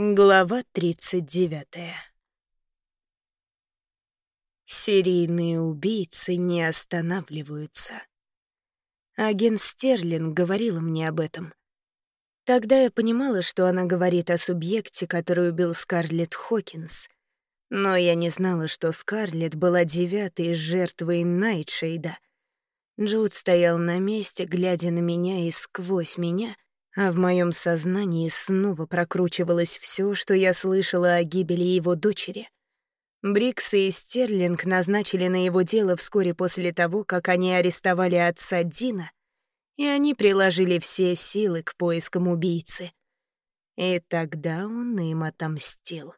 Глава 39 Серийные убийцы не останавливаются. Агент Стерлинг говорила мне об этом. Тогда я понимала, что она говорит о субъекте, который убил Скарлетт Хокинс. Но я не знала, что Скарлетт была девятой жертвой Найтшейда. Джуд стоял на месте, глядя на меня и сквозь меня — а в моем сознании снова прокручивалось все, что я слышала о гибели его дочери. Брикс и Стерлинг назначили на его дело вскоре после того, как они арестовали отца Дина, и они приложили все силы к поискам убийцы. И тогда он им отомстил.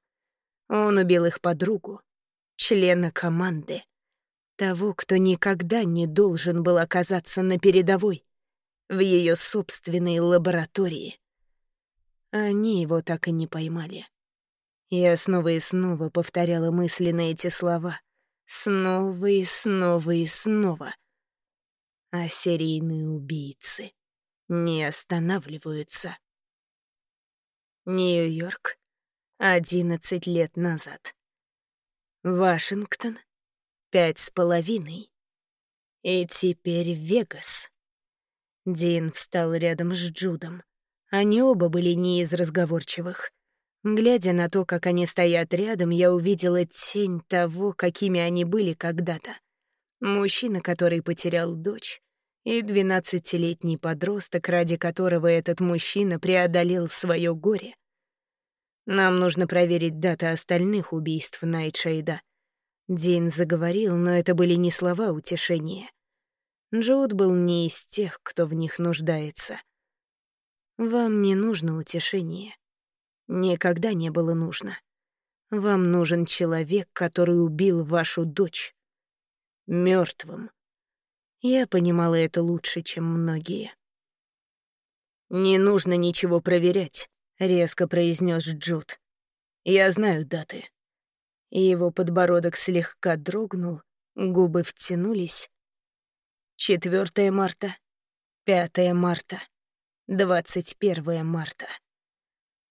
Он убил их подругу, члена команды, того, кто никогда не должен был оказаться на передовой в ее собственной лаборатории. Они его так и не поймали. Я снова и снова повторяла мысленно эти слова. Снова и снова и снова. А серийные убийцы не останавливаются. Нью-Йорк. Одиннадцать лет назад. Вашингтон. Пять с половиной. И теперь Вегас. Дин встал рядом с Джудом. Они оба были не из разговорчивых. Глядя на то, как они стоят рядом, я увидела тень того, какими они были когда-то. Мужчина, который потерял дочь, и двенадцатилетний подросток, ради которого этот мужчина преодолел свое горе. Нам нужно проверить даты остальных убийств Найтшейда. Дин заговорил, но это были не слова утешения. Джуд был не из тех, кто в них нуждается. Вам не нужно утешение. Никогда не было нужно. Вам нужен человек, который убил вашу дочь. мертвым. Я понимала это лучше, чем многие. «Не нужно ничего проверять», — резко произнес Джуд. «Я знаю даты». Его подбородок слегка дрогнул, губы втянулись, 4 марта, 5 марта, 21 марта.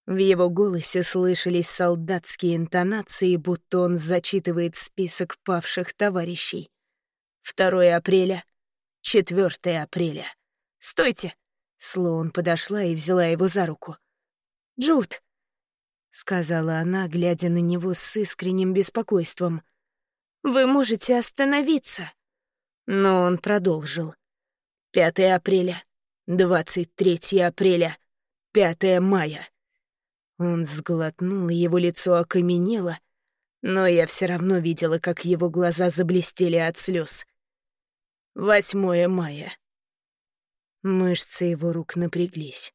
В его голосе слышались солдатские интонации, будто он зачитывает список павших товарищей. 2 апреля, 4 апреля. «Стойте!» Слоун подошла и взяла его за руку. «Джуд!» — сказала она, глядя на него с искренним беспокойством. «Вы можете остановиться!» Но он продолжил. 5 апреля, 23 апреля, 5 мая. Он сглотнул, и его лицо окаменело, но я все равно видела, как его глаза заблестели от слез. 8 мая. Мышцы его рук напряглись.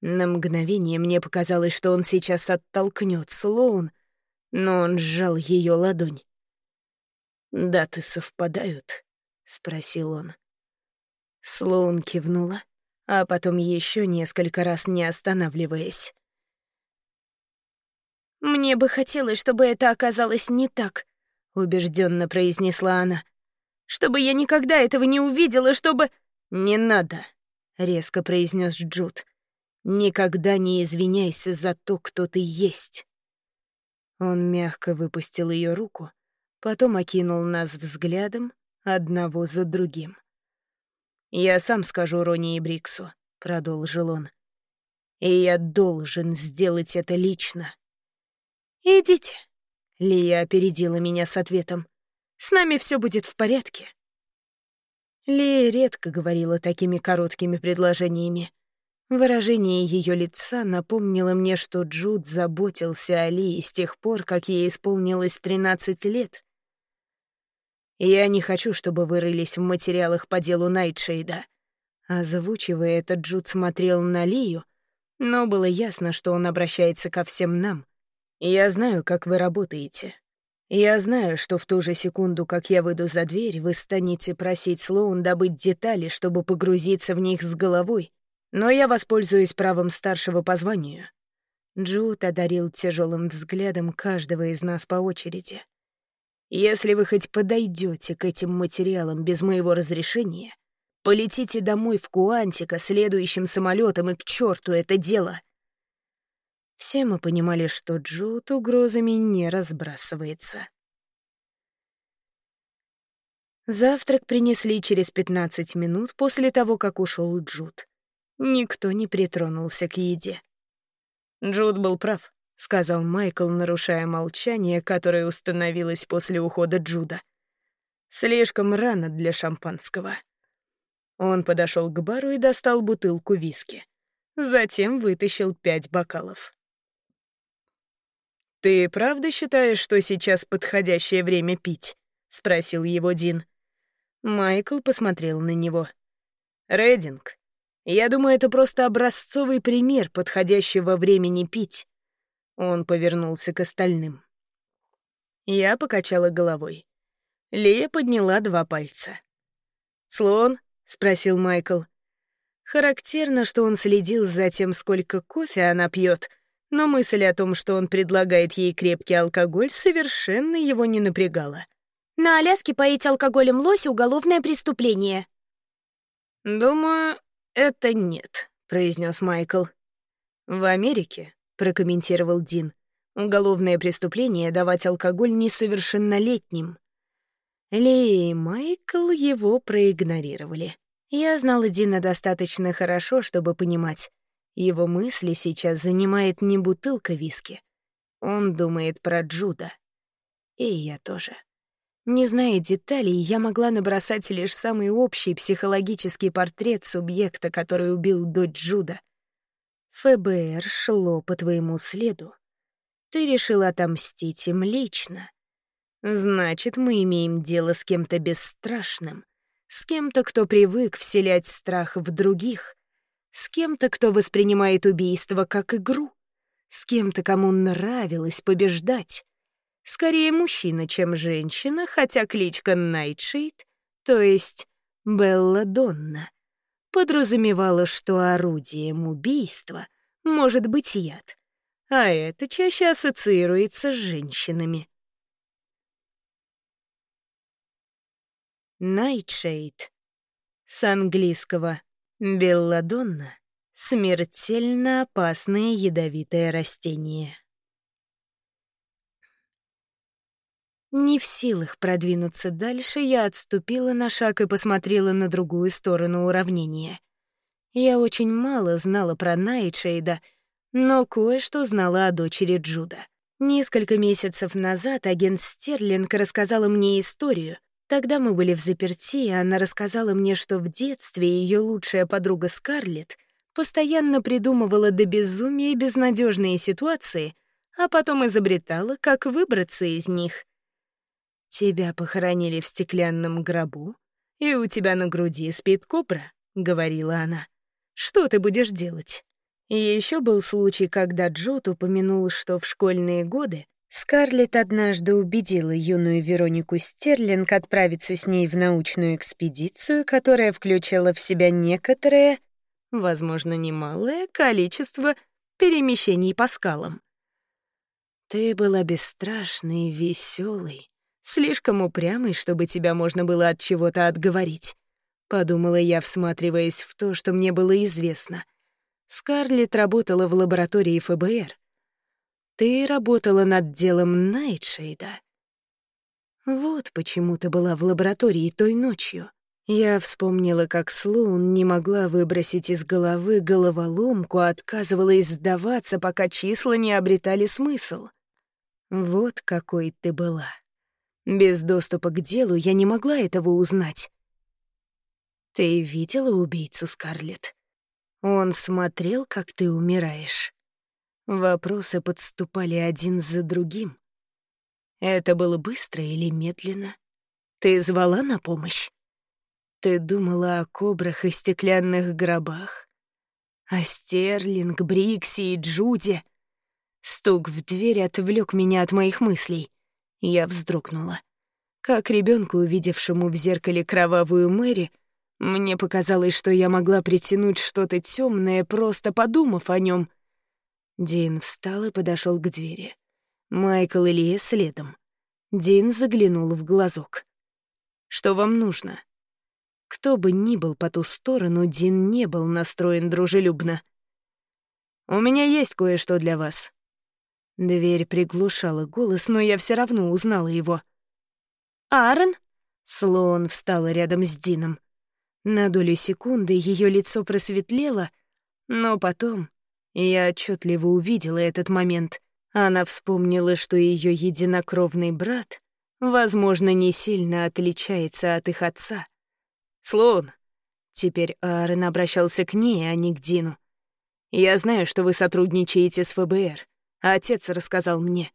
На мгновение мне показалось, что он сейчас оттолкнет Слоун, но он сжал ее ладонь. Даты совпадают. — спросил он. Слоун кивнула, а потом еще несколько раз не останавливаясь. «Мне бы хотелось, чтобы это оказалось не так», — убежденно произнесла она. «Чтобы я никогда этого не увидела, чтобы...» «Не надо», — резко произнес Джуд. «Никогда не извиняйся за то, кто ты есть». Он мягко выпустил ее руку, потом окинул нас взглядом, одного за другим. «Я сам скажу Рони и Бриксу», — продолжил он. «И я должен сделать это лично». «Идите», — Лия опередила меня с ответом. «С нами все будет в порядке». Лия редко говорила такими короткими предложениями. Выражение ее лица напомнило мне, что Джуд заботился о Лии с тех пор, как ей исполнилось 13 лет, «Я не хочу, чтобы вы рылись в материалах по делу Найтшейда». Озвучивая это, Джуд смотрел на Лию, но было ясно, что он обращается ко всем нам. «Я знаю, как вы работаете. Я знаю, что в ту же секунду, как я выйду за дверь, вы станете просить Слоун добыть детали, чтобы погрузиться в них с головой, но я воспользуюсь правом старшего по званию». Джуд одарил тяжелым взглядом каждого из нас по очереди. Если вы хоть подойдете к этим материалам без моего разрешения, полетите домой в Куантика следующим самолетом и к черту это дело. Все мы понимали, что Джуд угрозами не разбрасывается. Завтрак принесли через 15 минут после того, как ушел Джуд. Никто не притронулся к еде. Джуд был прав, — сказал Майкл, нарушая молчание, которое установилось после ухода Джуда. «Слишком рано для шампанского». Он подошел к бару и достал бутылку виски. Затем вытащил пять бокалов. «Ты правда считаешь, что сейчас подходящее время пить?» — спросил его Дин. Майкл посмотрел на него. «Рединг, я думаю, это просто образцовый пример подходящего времени пить. Он повернулся к остальным. Я покачала головой. Лея подняла два пальца. «Слон?» — спросил Майкл. Характерно, что он следил за тем, сколько кофе она пьет, но мысль о том, что он предлагает ей крепкий алкоголь, совершенно его не напрягала. «На Аляске поить алкоголем лося — уголовное преступление». «Думаю, это нет», — произнес Майкл. «В Америке прокомментировал Дин. «Уголовное преступление — давать алкоголь несовершеннолетним». Ли и Майкл его проигнорировали. Я знала Дина достаточно хорошо, чтобы понимать. Его мысли сейчас занимает не бутылка виски. Он думает про Джуда. И я тоже. Не зная деталей, я могла набросать лишь самый общий психологический портрет субъекта, который убил дочь Джуда — ФБР шло по твоему следу. Ты решил отомстить им лично. Значит, мы имеем дело с кем-то бесстрашным, с кем-то, кто привык вселять страх в других, с кем-то, кто воспринимает убийство как игру, с кем-то, кому нравилось побеждать. Скорее мужчина, чем женщина, хотя кличка Найтшейд, то есть Белла Донна, подразумевала, что орудием убийства может быть яд, а это чаще ассоциируется с женщинами. Найтшейд. С английского «белладонна» — смертельно опасное ядовитое растение. Не в силах продвинуться дальше, я отступила на шаг и посмотрела на другую сторону уравнения. Я очень мало знала про Найтшейда, но кое-что знала о дочери Джуда. Несколько месяцев назад агент Стерлинг рассказала мне историю. Тогда мы были в заперти, и она рассказала мне, что в детстве ее лучшая подруга Скарлетт постоянно придумывала до безумия безнадежные ситуации, а потом изобретала, как выбраться из них — «Тебя похоронили в стеклянном гробу, и у тебя на груди спит кобра», — говорила она. «Что ты будешь делать?» И еще был случай, когда Джот упомянул, что в школьные годы Скарлетт однажды убедила юную Веронику Стерлинг отправиться с ней в научную экспедицию, которая включала в себя некоторое, возможно, немалое количество перемещений по скалам. Ты была бесстрашной, веселой, Слишком упрямый, чтобы тебя можно было от чего-то отговорить. Подумала я, всматриваясь в то, что мне было известно. Скарлетт работала в лаборатории ФБР. Ты работала над делом Найтшейда. Вот почему ты была в лаборатории той ночью. Я вспомнила, как Слоун не могла выбросить из головы головоломку, а отказывалась сдаваться, пока числа не обретали смысл. Вот какой ты была. Без доступа к делу я не могла этого узнать. Ты видела убийцу, Скарлетт? Он смотрел, как ты умираешь. Вопросы подступали один за другим. Это было быстро или медленно? Ты звала на помощь? Ты думала о кобрах и стеклянных гробах? О Стерлинг, Брикси и Джуде? Стук в дверь отвлек меня от моих мыслей. Я вздрогнула. Как ребенку, увидевшему в зеркале кровавую Мэри, мне показалось, что я могла притянуть что-то темное, просто подумав о нем. Дин встал и подошел к двери. Майкл и Лия следом. Дин заглянул в глазок. «Что вам нужно?» Кто бы ни был по ту сторону, Дин не был настроен дружелюбно. У меня есть кое-что для вас». Дверь приглушала голос, но я все равно узнала его. «Аарон?» Слоун встала рядом с Дином. На долю секунды ее лицо просветлело, но потом я отчетливо увидела этот момент. Она вспомнила, что ее единокровный брат, возможно, не сильно отличается от их отца. «Слоун!» Теперь Аарон обращался к ней, а не к Дину. «Я знаю, что вы сотрудничаете с ФБР. Отец рассказал мне».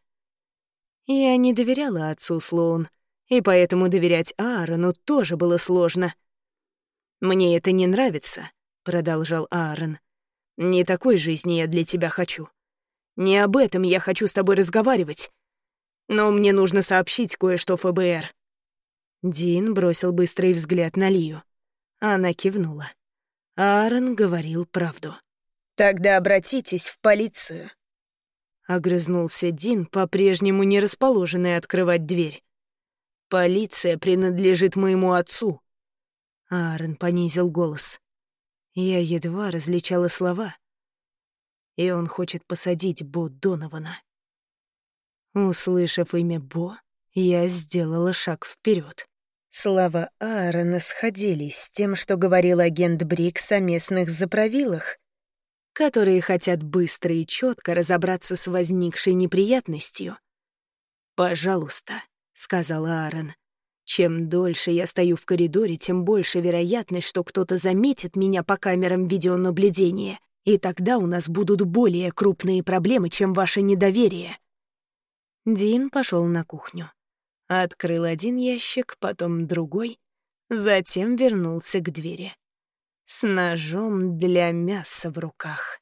Я не доверяла отцу Слоун, и поэтому доверять Аарону тоже было сложно — «Мне это не нравится», — продолжал Аарон. «Не такой жизни я для тебя хочу. Не об этом я хочу с тобой разговаривать. Но мне нужно сообщить кое-что ФБР». Дин бросил быстрый взгляд на Лию. Она кивнула. Аарон говорил правду. «Тогда обратитесь в полицию». Огрызнулся Дин, по-прежнему не расположенный открывать дверь. «Полиция принадлежит моему отцу. Аарон понизил голос. Я едва различала слова. И он хочет посадить Бо Донована. Услышав имя Бо, я сделала шаг вперед. Слова Аарона сходились с тем, что говорил агент Брикс о местных заправилах, которые хотят быстро и четко разобраться с возникшей неприятностью. «Пожалуйста», — сказал Аарон, чем дольше я стою в коридоре, тем больше вероятность, что кто-то заметит меня по камерам видеонаблюдения, и тогда у нас будут более крупные проблемы, чем ваше недоверие. Дин пошел на кухню. Открыл один ящик, потом другой, затем вернулся к двери. С ножом для мяса в руках.